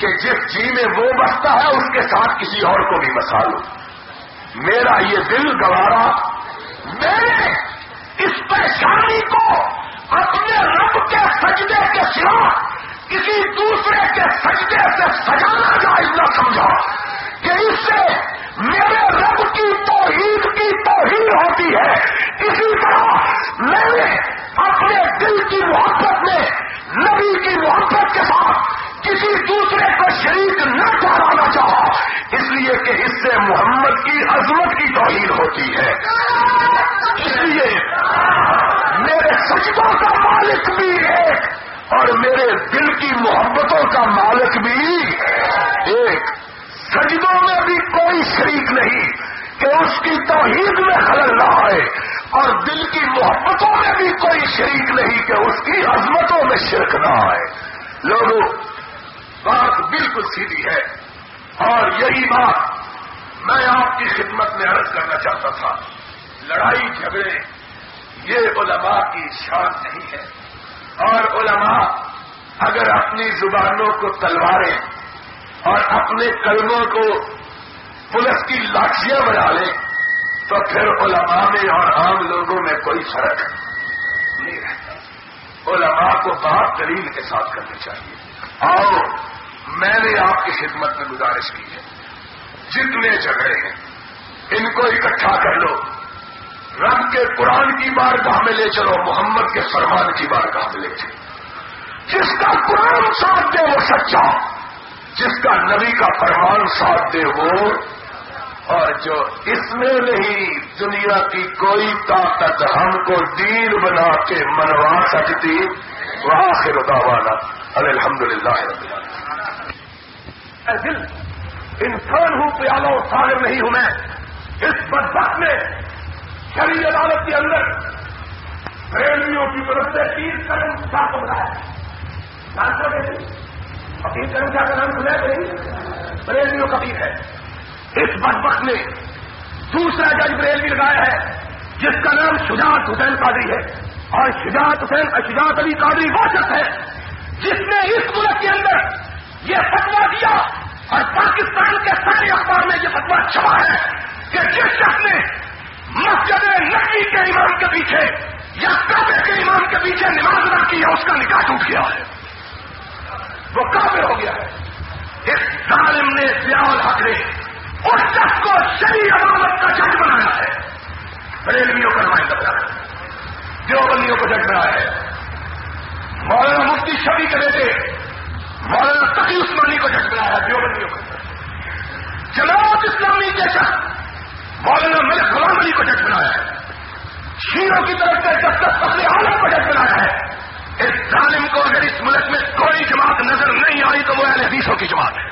کہ جس جی میں وہ بستا ہے، اس کے ساتھ کسی اور کو بھی بسا لوں میرا یہ دل گوارا میں اس پریشانی کو اپنے رب کے سجدے کے سوا کسی دوسرے کے سجدے سے سجانا جائز نہ سمجھا کہ اس سے میرے رب کی توحید کی توہین ہوتی ہے۔ اسی طرح میں نے اپنے دل کی محبت میں نبی کی محبت کے ساتھ کسی دوسرے کو شریک نہ ٹھہرانا چاہا۔ اس لیے کہ اس سے محمد کی عظمت کی توہین ہوتی ہے۔ اس لیے میرے سجدوں کا مالک بھی ایک اور میرے دل کی محبتوں کا مالک بھی ایک۔ سجدوں میں بھی کوئی شریک نہیں کہ اس کی توحید میں خلل نہ آئے اور دل کی محبتوں میں بھی کوئی شریک نہیں کہ اس کی عظمتوں میں شرک نہ آئے۔ لوگوں بات بالکل سیدھی ہے۔ اور یہی بات میں آپ کی خدمت میں عرض کرنا چاہتا تھا۔ لڑائی جھگڑے، یہ علماء کی شان نہیں ہے۔ اور علماء اگر اپنی زبانوں کو تلواریں اور اپنے کلموں کو پولیس کی لاٹیاں بنا لیں، تو پھر علماء میں اور عام لوگوں میں کوئی فرق نہیں رہتا۔ علماء کو بات دلیل کے ساتھ کرنی چاہیے۔ اور میں نے آپ کی خدمت میں گزارش کی ہے۔ جتنے جھگڑے ہیں، ان کو اکٹھا کر لو۔ رب کے قرآن کی بارگاہ میں لے چلو، محمد کے فرمان کی بارگاہ میں لے چلو۔ جس کا قرآن ساتھ دے، وہ سچا۔ جس کا نبی کا فرمان ساتھ دے، وہ۔ اور جو اس میں نہیں، دنیا کی کوئی طاقت ہم کو دین بنا کے منوا سکتی، وہ آخر داوانا الحمد للہ دل انسان ہوں پیالو صاحب نہیں ہوں میں۔ اس بدبخت میں شری عدالت کے اندر ریلویوں کی طرف سے تیس قدم صاف بنایا۔ ہے اپیل کرنسا کا نام سنا کہ نہیں؟ بریلویوں کا پیر ہے۔ اس بد نے دوسرا جج بریلوی لگایا ہے، جس کا نام شجاعت حسین قادری ہے۔ اور شجاعت حسین شجاعت علی قادری وہ شخص ہے جس نے اس ملک کے اندر یہ فتوا دیا اور پاکستان کے سارے اخبار میں یہ فتوا چھپا ہے کہ جس شخص نے مسجد نقی کے امام کے پیچھے یا کابے کے امام کے پیچھے نماز ادا کی ہے، اس کا نکاح ٹوٹ گیا ہے۔ وہ کافر ہو گیا ہے۔ اس ظالم نے سیال حق نے اس شخص کو شری عدالت کا جج بنایا ہے۔ بریلویوں کا نمائندہ بنایا ہے۔ دیوبندیوں کو جج بنایا ہے۔ مولانا مفتی شبی کے بیٹے مولانا تقی عثمانی کو جج بنایا دیوبندیوں کو۔ جماعت اسلامی کے شخص مولانا ملک غلام علی کو جج بنایا ہے۔ شیروں کی طرف سے جب تک فخر عالم کو جج بنایا ہے۔ اس ظالم کو اگر اس ملک میں کوئی جماعت نظر نہیں آئی تو وہ اہل حدیثوں کی جماعت ہے۔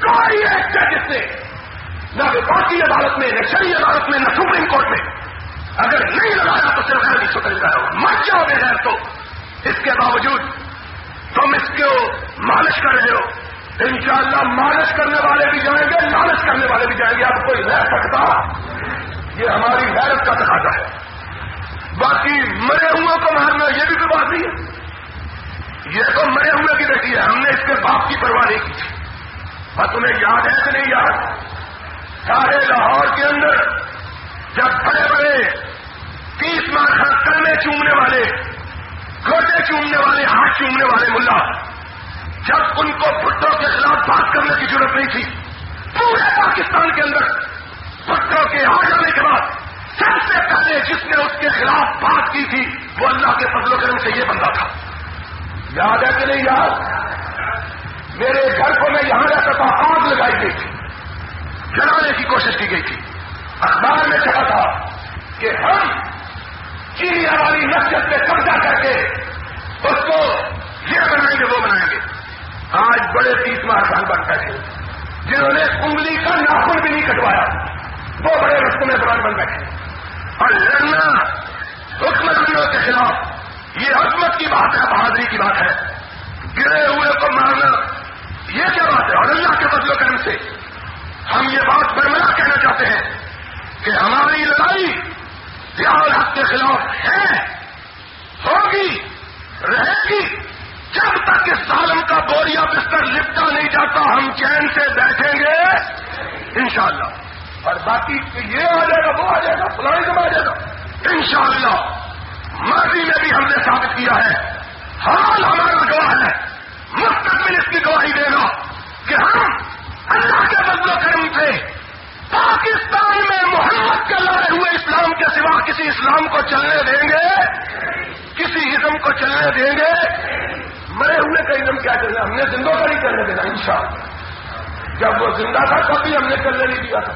کوئی ایک جس نے، نہ وفاقی عدالت میں، نہ شری عدالت میں، نہ سپریم کورٹ میں۔ اگر نہیں لگایا تو صرف حدیثوں کا لگایا ہوگا مر جاؤ بغیر تو۔ اس کے باوجود تم اس کو مالش کر رہے ہو۔ انشاءاللہ مالش کرنے والے بھی جائیں گے، لالچ کرنے والے بھی جائیں گے۔ اب کوئی رہ سکتا۔ یہ ہماری حیرت کا تقاضا ہے۔ باقی مرے ہوئے کو مارنا یہ بھی کوئی بات نہیں ہے۔ یہ تو مرے ہوئے کی بیٹی ہے۔ ہم نے اس کے باپ کی پرواہ نہیں کی اور تمہیں یاد ہے کہ نہیں یاد؟ سارے لاہور کے اندر جب بڑے بڑے تیس ماہ کلمے چومنے والے گوٹے چومنے والے، ہاتھ چومنے والے ملا۔ جب ان کو بھٹو کے خلاف بات کرنے کی ضرورت نہیں تھی، پورے پاکستان کے اندر بھٹو کے آ جانے کے بعد سب سے پہلے جس نے اس کے خلاف بات کی تھی، وہ اللہ کے فضل و کرم سے یہ بندہ تھا۔ یاد ہے کہ نہیں یاد؟ میرے گھر کو میں یہاں رہتا تھا آگ لگائی گئی تھی، جلانے کی کوشش کی گئی تھی۔ اخبار میں چلا تھا کہ ہم چینی والی نقصت پہ قبضہ کر کے اس کو یہ بنائیں گے، وہ بنائیں گے۔ آج بڑے تیس ماہ بن بیٹھے جنہوں نے انگلی کا ناخن بھی نہیں کٹوایا، وہ بڑے رستے میں بران بن بیٹھے اور لڑنا حکمرانوں کے خلاف، یہ عظمت کی بات ہے، بہادری کی بات ہے۔ گرے ہوئے کو مارنا، یہ کیا بات ہے؟ اور اللہ کے بدلو کرم سے ہم یہ بات برملا کہنا چاہتے ہیں کہ ہماری لڑائی حق کے خلاف ہے۔ ہوگی، رہے گی۔ جب تک اس ظالم کا بوریا بستر لپٹا نہیں جاتا، ہم چین سے بیٹھیں گے۔ انشاءاللہ۔ اور باقی یہ آ جائے گا، وہ آ جائے گا فلائی آ جائے گا۔ انشاءاللہ۔ مرضی میں بھی ہم نے ثابت کیا ہے۔ حال ہمارا گواہ ہے۔ مستقبل اس کی گواہی دے گا کہ ہم اللہ کے بدل کرم سے پاکستان میں محمد کے لڑے ہوئے اسلام کے سوا کسی اسلام کو چلنے دیں گے؟ کسی ازم کو چلنے دیں گے؟ مرے ہوئے کا ازم کیا چلنا ہم نے زندوں کا نہیں چلنے دینا، انشاءاللہ۔ جب وہ زندہ تھا تب بھی ہم نے چلنے نہیں دیا تھا۔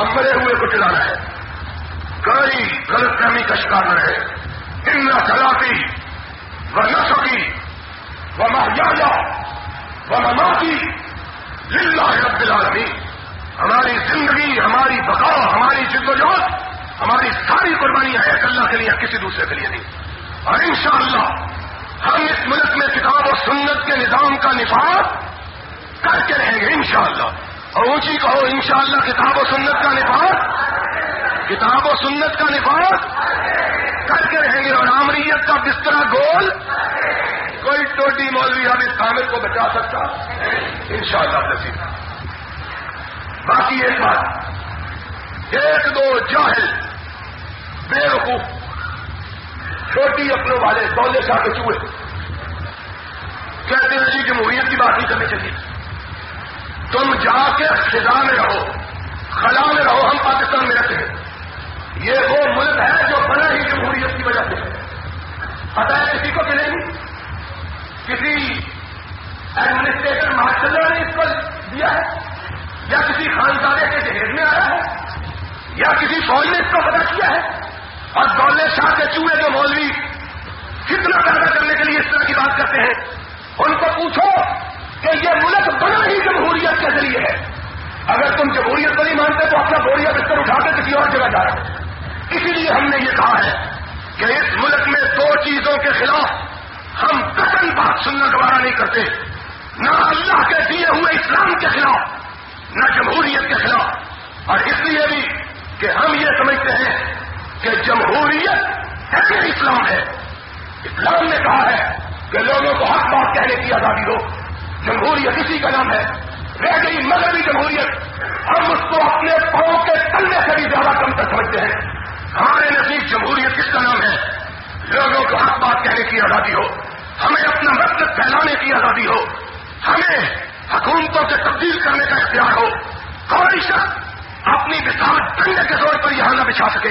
اب مرے ہوئے کو چلانا ہے۔ کوئی غلط فہمی کا شکار نہ رہے۔ ان سلاقی و نسخی و محجا و مماتی للہ رب العالمین ہماری زندگی، ہماری بقا، ہماری جد و جہد، ہماری ساری قربانی ہے اللہ کے لیے کسی دوسرے کے لیے نہیں۔ اور انشاءاللہ ہم اس ملک میں کتاب و سنت کے نظام کا نفاذ کر کے رہیں گے انشاءاللہ۔ اور اونچی کہو انشاءاللہ کتاب و سنت کا نفاذ، کتاب و سنت کا نفاذ کر کے رہیں گے۔ اور آمریت کا بستر گول، کوئی ٹوٹی مولوی ہم اس کامل کو بچا سکتا؟ انشاءاللہ شاء باقی ایک بات، ایک دو جاہل بے وقوف، چھوٹی اپنے والے دولے شاہ کے چوہے، کہتے ہیں جی جمہوریت کی بات نہیں کرنی چاہیے۔ تم جا کے خدا میں رہو خلا میں رہو، ہم پاکستان میں رہتے ہیں۔ یہ وہ ملک ہے جو بنا ہی جمہوریت کی وجہ سے پتا ہے کسی کو ملے گی کسی ایڈمنسٹریٹر مارشل نے اس کو دیا ہے۔ یا کسی خاندانے کے جہیز میں آیا ہے؟ یا کسی فوج نے اس کو پتا کیا ہے؟ اور دولے شاہ کے چوہے جو مولوی کتنا پیدا کرنے کے لیے اس طرح کی بات کرتے ہیں، ان کو پوچھو کہ یہ ملک بنا ہی جمہوریت کے ذریعے ہے۔ اگر تم جمہوریت کو نہیں مانتے تو اپنا بوریا بستر اٹھا کے کسی اور جگہ جا رہے اسی لیے ہم نے یہ کہا ہے کہ اس ملک میں دو چیزوں کے خلاف ہم قتل بات سننا گوارا نہیں کرتے۔ نہ اللہ کے دیے ہوئے اسلام کے خلاف نہ جمہوریت کے خلاف۔ اور اس لیے بھی کہ ہم یہ سمجھتے ہیں کہ جمہوریت ایسے اسلام ہے۔ اسلام نے کہا ہے کہ لوگوں کو حق بات کہنے کی آزادی ہو جمہوریت اسی کا نام ہے۔ رہ گئی مذہبی جمہوریت۔ ہم اس کو اپنے پاؤں کے تلنے سے بھی زیادہ کم تک سمجھتے ہیں۔ ہمارے نزدیک جمہوریت کس کا نام ہے؟ لوگوں کو حق بات کہنے کی آزادی ہو۔ ہمیں اپنا مقصد پھیلانے کی آزادی ہو۔ ہمیں حکومتوں سے تبدیل کرنے کا اختیار ہو کوئی شخص اپنی بساط ڈنڈے کے طور پر یہاں نہ بچھا سکے۔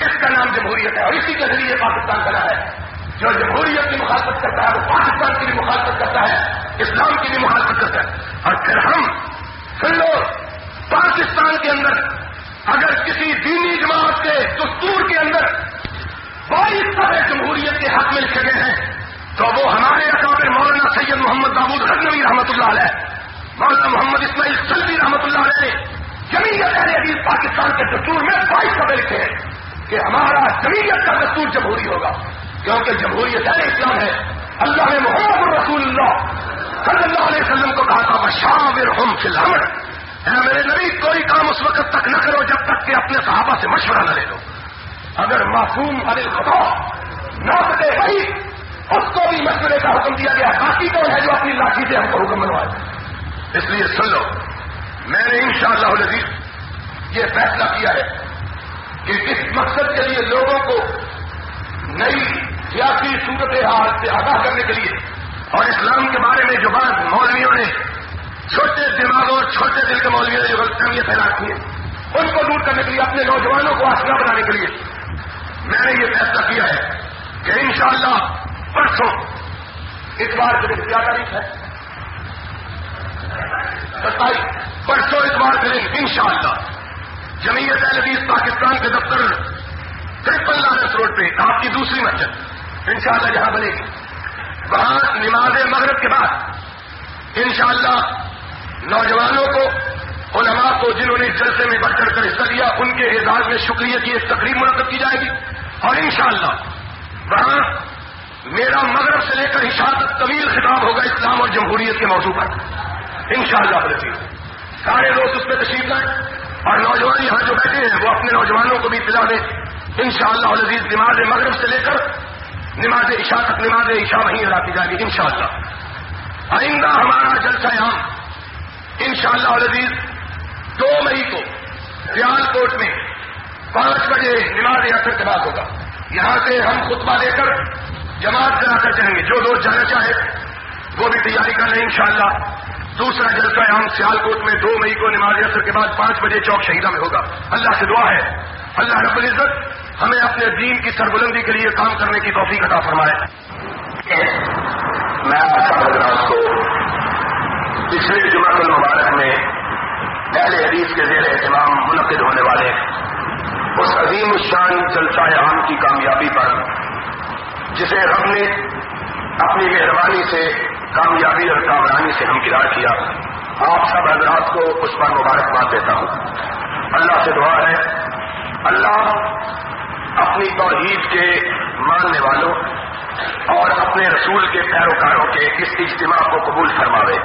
اس کا نام جمہوریت ہے اور اسی کے ذریعے پاکستان بنا ہے۔ جو جمہوریت کی مخالفت کرتا ہے، وہ پاکستان کی بھی مخالفت کرتا ہے، اسلام کی بھی مخالفت کرتا ہے۔ اور پھر ہم سن لو پاکستان کے اندر اگر کسی دینی جماعت کے دستور کے اندر بائیس طرح جمہوریت کے حق میں لکھے گئے ہیں تو وہ ہمارے اکابر مولانا سید محمد داود غزنوی رحمۃ اللہ علیہ، مولانا محمد اسماعیل سلوی رحمۃ اللہ علیہ جمیت اہل حدیث پاکستان کے دستور میں بائیس سبے لکھے ہیں کہ ہمارا جمیت کا دستور جمہوری ہوگا۔ کیونکہ جمہوریت اہل اسلام ہے۔ اللہ نے محمد الرسول اللہ صلی اللہ علیہ وسلم کو کہا تھا بشاور ہم فی الحمد میرے نبی، کوئی کام اس وقت تک نہ کرو جب تک کہ اپنے صحابہ سے مشورہ نہ لے لو۔ اگر معصوم علی خطا نہ سکے وہی اس کو بھی مشورے کا حکم دیا گیا. باقی کون ہے جو اپنی لاٹھی سے ہم کو حکم بنوائے؟ اس لیے سن لو، میں نے ان شاء اللہ یہ فیصلہ کیا ہے کہ اس مقصد کے لیے لوگوں کو نئی سیاسی صورت حال سے آگاہ کرنے کے لیے اور اسلام کے بارے میں جو بات مولویوں نے چھوٹے دماغوں اور چھوٹے دل کے مولویوں نے جو غلطیاں پھیلا کی ہیں، ان کو دور کرنے کے لیے، اپنے نوجوانوں کو آسرا بنانے کے لیے میں نے یہ فیصلہ کیا ہے کہ انشاءاللہ پرسوں اتوار کے دن کیا تاریخ ہے۔ ستائیس پرسوں اتوار کے دن ان شاء اللہ جمیت حدیث پاکستان کے دفتر ٹرپل لارنس روڈ پہ آپ کی دوسری مسجد ان شاء اللہ جہاں بنے گی۔ وہاں نماز مغرب کے بعد ان شاء اللہ نوجوانوں کو، علماء کو جنہوں نے جلسے میں بڑھ چڑھ کر حصہ لیا، ان کے اعزاز میں شکریہ کی ایک تقریب منعقد کی جائے گی۔ اور انشاءاللہ وہاں میرا مغرب سے لے کر تک طویل خطاب ہوگا اسلام اور جمہوریت کے موضوع پر۔ ان شاء اللہ سارے دوست اس پہ تشریف لائیں اور نوجوان یہاں جو بیٹھے ہیں، وہ اپنے نوجوانوں کو بھی اطلاع دیں۔ ان شاء اللہ عزیز نماز مغرب سے لے کر نماز عشاء تک، نماز عشاء وہیں ادا کی جائے گی ان شاء اللہ آئندہ ہمارا جلسہ عام۔ ان شاء اللہ عزیز دو مئی کو سیال کوٹ میں پانچ بجے نماز اثر کے بعد ہوگا۔ یہاں سے ہم خطبہ دے کر جماعت کرا کر جائیں گے، جو دوست جانا چاہے، وہ بھی تیاری کر لیں انشاءاللہ۔ دوسرا جلسہ ہم سیال کوٹ میں دو مئی کو نماز اثر کے بعد پانچ بجے چوک شہیدہ میں ہوگا۔ اللہ سے دعا ہے۔ اللہ رب العزت ہمیں اپنے دین کی سربلندی کے لیے کام کرنے کی توفیق عطا فرمائے۔ میں حضرات کو پچھلے جمعہ المبارک میں اہل حدیث کے زیر اہتمام منعقد ہونے والے اس عظیم الشان جلسہ عام کی کامیابی پر جسے رب نے اپنی مہربانی سے کامیابی اور کامرانی سے ہمکدار کیا، آپ سب حضرات کو اس پر مبارکباد دیتا ہوں۔ اللہ سے دعا ہے۔ اللہ اپنی توحید کے ماننے والوں اور اپنے رسول کے پیروکاروں کے اس اجتماع کو قبول فرماوے۔